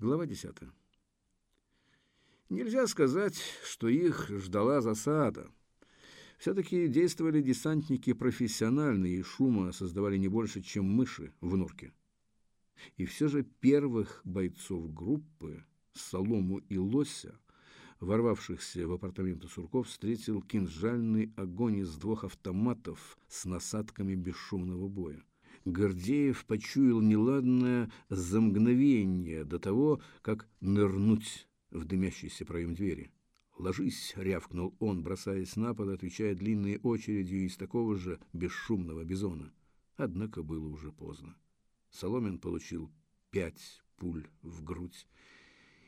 Глава 10. Нельзя сказать, что их ждала засада. Все-таки действовали десантники профессиональные, и шума создавали не больше, чем мыши в норке. И все же первых бойцов группы, Солому и Лося, ворвавшихся в апартаменты Сурков, встретил кинжальный огонь из двух автоматов с насадками бесшумного боя. Гордеев почуял неладное за мгновение до того, как нырнуть в дымящийся проем двери. «Ложись!» — рявкнул он, бросаясь на пол, отвечая длинной очередью из такого же бесшумного бизона. Однако было уже поздно. Соломин получил пять пуль в грудь,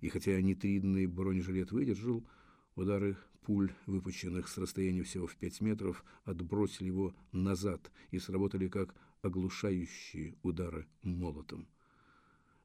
и хотя нитридный бронежилет выдержал, удары пуль, выпущенных с расстояния всего в пять метров, отбросили его назад и сработали как оглушающие удары молотом.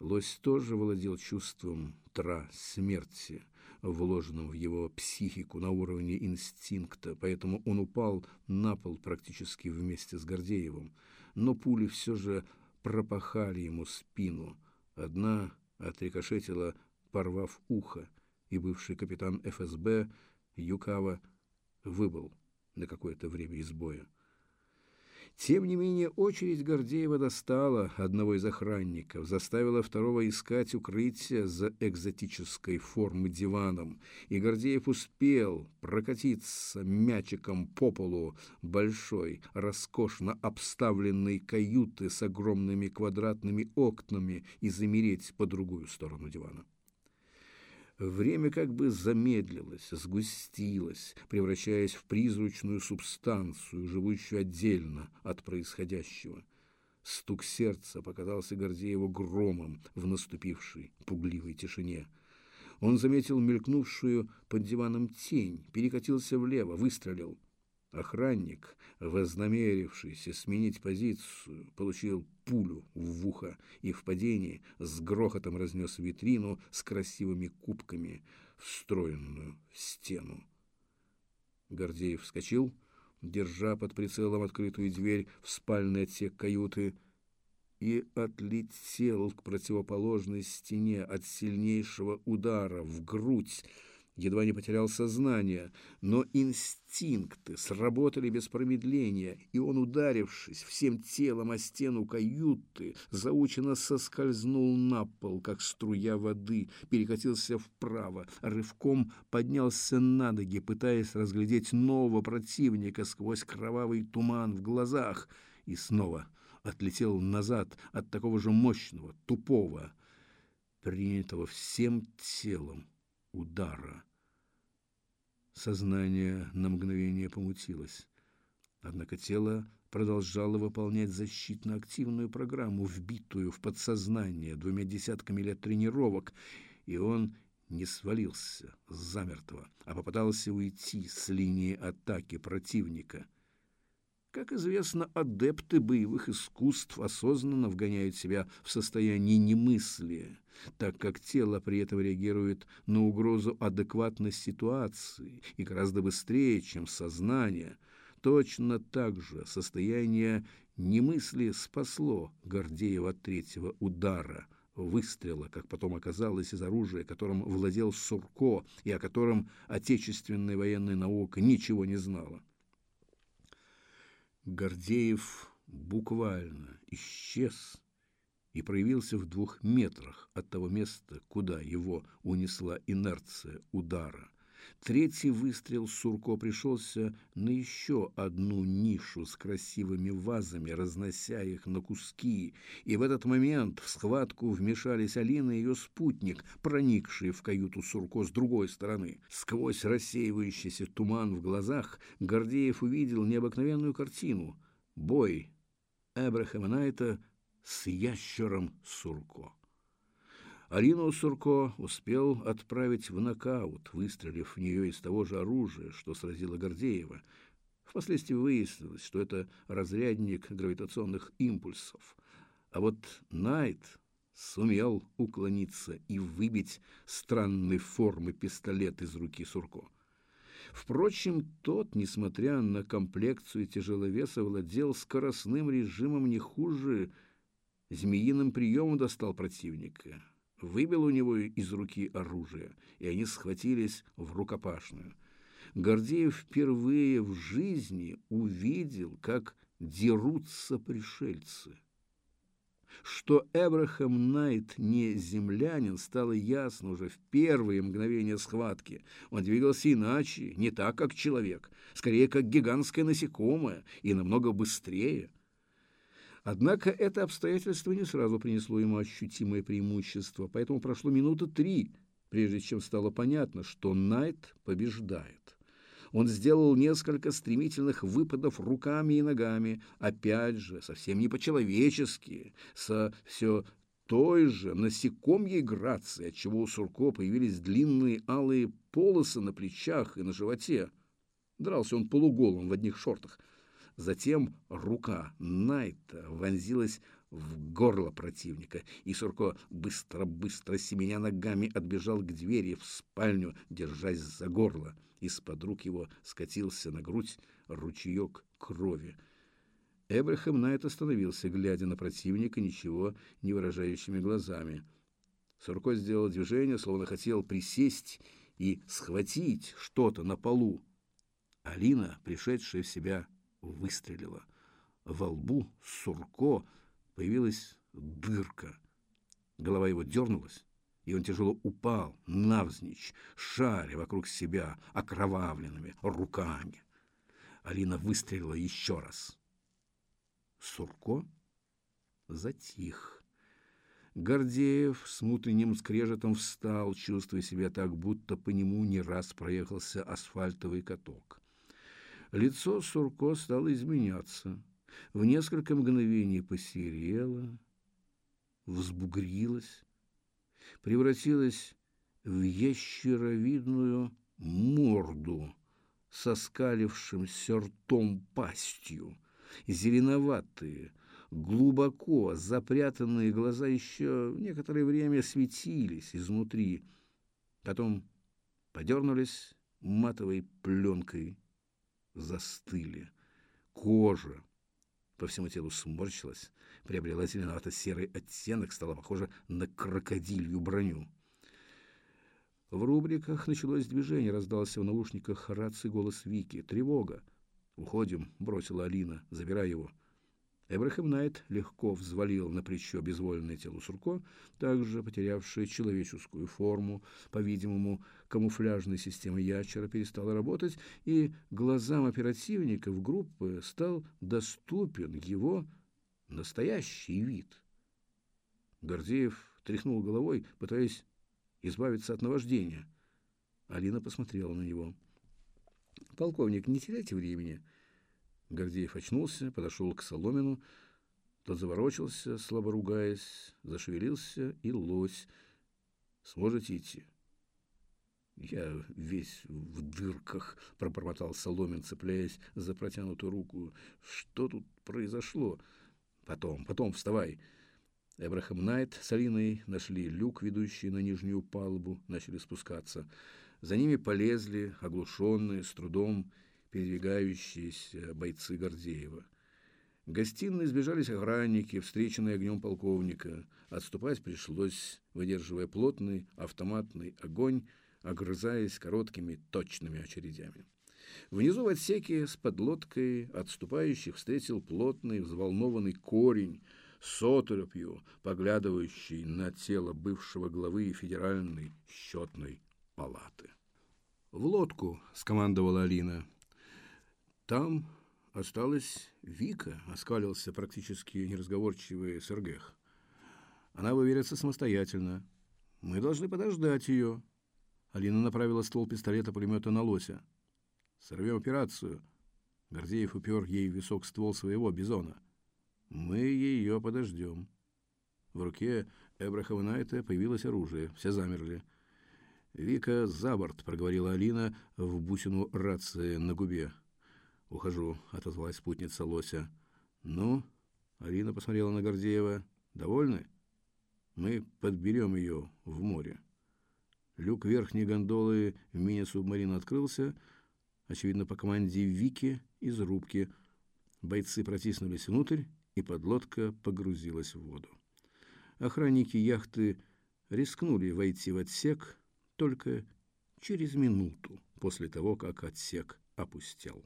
Лось тоже владел чувством тра смерти, вложенным в его психику на уровне инстинкта, поэтому он упал на пол практически вместе с Гордеевым, но пули все же пропахали ему спину. Одна отрикошетила, порвав ухо, и бывший капитан ФСБ Юкава выбыл на какое-то время из боя. Тем не менее, очередь Гордеева достала одного из охранников, заставила второго искать укрытие за экзотической формы диваном, и Гордеев успел прокатиться мячиком по полу большой, роскошно обставленной каюты с огромными квадратными окнами и замереть по другую сторону дивана. Время как бы замедлилось, сгустилось, превращаясь в призрачную субстанцию, живущую отдельно от происходящего. Стук сердца показался Гордееву громом в наступившей пугливой тишине. Он заметил мелькнувшую под диваном тень, перекатился влево, выстрелил — Охранник, вознамерившийся сменить позицию, получил пулю в ухо и в падении с грохотом разнес витрину с красивыми кубками, встроенную в стену. Гордеев вскочил, держа под прицелом открытую дверь в спальный отсек каюты, и отлетел к противоположной стене от сильнейшего удара в грудь, едва не потерял сознание, но инстинкты сработали без промедления, и он, ударившись всем телом о стену каюты, заученно соскользнул на пол, как струя воды, перекатился вправо, рывком поднялся на ноги, пытаясь разглядеть нового противника сквозь кровавый туман в глазах, и снова отлетел назад от такого же мощного, тупого, принятого всем телом удара. Сознание на мгновение помутилось. Однако тело продолжало выполнять защитно-активную программу, вбитую в подсознание двумя десятками лет тренировок, и он не свалился замертво, а попытался уйти с линии атаки противника – как известно, адепты боевых искусств осознанно вгоняют себя в состояние немыслия, так как тело при этом реагирует на угрозу адекватной ситуации и гораздо быстрее, чем сознание. Точно так же состояние немысли спасло Гордеева от третьего удара – выстрела, как потом оказалось, из оружия, которым владел Сурко и о котором отечественная военная наука ничего не знала. Гордеев буквально исчез и проявился в двух метрах от того места, куда его унесла инерция удара. Третий выстрел Сурко пришелся на еще одну нишу с красивыми вазами, разнося их на куски, и в этот момент в схватку вмешались Алина и ее спутник, проникшие в каюту Сурко с другой стороны. Сквозь рассеивающийся туман в глазах Гордеев увидел необыкновенную картину — бой Эбрахама Найта с ящером Сурко. Арину Сурко успел отправить в нокаут, выстрелив в нее из того же оружия, что сразило Гордеева. Впоследствии выяснилось, что это разрядник гравитационных импульсов. А вот Найт сумел уклониться и выбить странной формы пистолет из руки Сурко. Впрочем, тот, несмотря на комплекцию тяжеловеса, владел скоростным режимом не хуже, змеиным приемом достал противника – выбил у него из руки оружие, и они схватились в рукопашную. Гордеев впервые в жизни увидел, как дерутся пришельцы. Что Эбрахам Найт не землянин, стало ясно уже в первые мгновения схватки. Он двигался иначе, не так, как человек, скорее, как гигантское насекомое, и намного быстрее. Однако это обстоятельство не сразу принесло ему ощутимое преимущество, поэтому прошло минуты три, прежде чем стало понятно, что Найт побеждает. Он сделал несколько стремительных выпадов руками и ногами, опять же, совсем не по-человечески, со все той же насекомьей грацией, отчего у Сурко появились длинные алые полосы на плечах и на животе. Дрался он полуголым в одних шортах. Затем рука Найта вонзилась в горло противника, и Сурко быстро-быстро семеня ногами отбежал к двери в спальню, держась за горло. Из-под рук его скатился на грудь ручеек крови. Эбрахам Найт остановился, глядя на противника ничего не выражающими глазами. Сурко сделал движение, словно хотел присесть и схватить что-то на полу. Алина, пришедшая в себя, выстрелила. Во лбу Сурко появилась дырка. Голова его дернулась, и он тяжело упал навзничь, шаря вокруг себя окровавленными руками. Алина выстрелила еще раз. Сурко затих. Гордеев с внутренним скрежетом встал, чувствуя себя так, будто по нему не раз проехался асфальтовый каток. Лицо Сурко стало изменяться. В несколько мгновений посерело, взбугрилось, превратилась в ящеровидную морду со скалившимся ртом пастью. Зеленоватые, глубоко запрятанные глаза еще некоторое время светились изнутри, потом подернулись матовой пленкой, застыли. Кожа по всему телу сморщилась, приобрела зеленовато-серый оттенок, стала похожа на крокодилью броню. В рубриках началось движение, раздался в наушниках рации голос Вики. «Тревога!» «Уходим», — бросила Алина, — «забирай его». Эбрахим Найт легко взвалил на плечо безвольное тело Сурко, также потерявшее человеческую форму. По-видимому, камуфляжная система ящера перестала работать, и глазам оперативников группы стал доступен его настоящий вид. Гордеев тряхнул головой, пытаясь избавиться от наваждения. Алина посмотрела на него. «Полковник, не теряйте времени». Гордеев очнулся, подошел к Соломину. Тот заворочился, слабо ругаясь, зашевелился, и лось. «Сможете идти?» «Я весь в дырках», — пробормотал Соломин, цепляясь за протянутую руку. «Что тут произошло?» «Потом, потом, вставай!» Эбрахам Найт с Алиной нашли люк, ведущий на нижнюю палубу, начали спускаться. За ними полезли, оглушенные, с трудом, передвигающиеся бойцы Гордеева. В гостиной сбежались охранники, встреченные огнем полковника. Отступать пришлось, выдерживая плотный автоматный огонь, огрызаясь короткими точными очередями. Внизу в отсеке с подлодкой отступающих встретил плотный взволнованный корень с оторопью, поглядывающий на тело бывшего главы Федеральной счетной палаты. «В лодку!» — скомандовала Алина. Там осталась Вика, оскалился практически неразговорчивый Сергех. Она выверится самостоятельно. Мы должны подождать ее. Алина направила ствол пистолета-пулемета на лося. Сорвем операцию. Гордеев упер ей в висок ствол своего бизона. Мы ее подождем. В руке Эбрахама Найта появилось оружие. Все замерли. «Вика за борт», — проговорила Алина в бусину рации на губе. «Ухожу», — отозвалась спутница Лося. «Ну?» — Алина посмотрела на Гордеева. «Довольны? Мы подберем ее в море». Люк верхней гондолы в мини-субмарину открылся, очевидно, по команде Вики из рубки. Бойцы протиснулись внутрь, и подлодка погрузилась в воду. Охранники яхты рискнули войти в отсек только через минуту после того, как отсек опустел.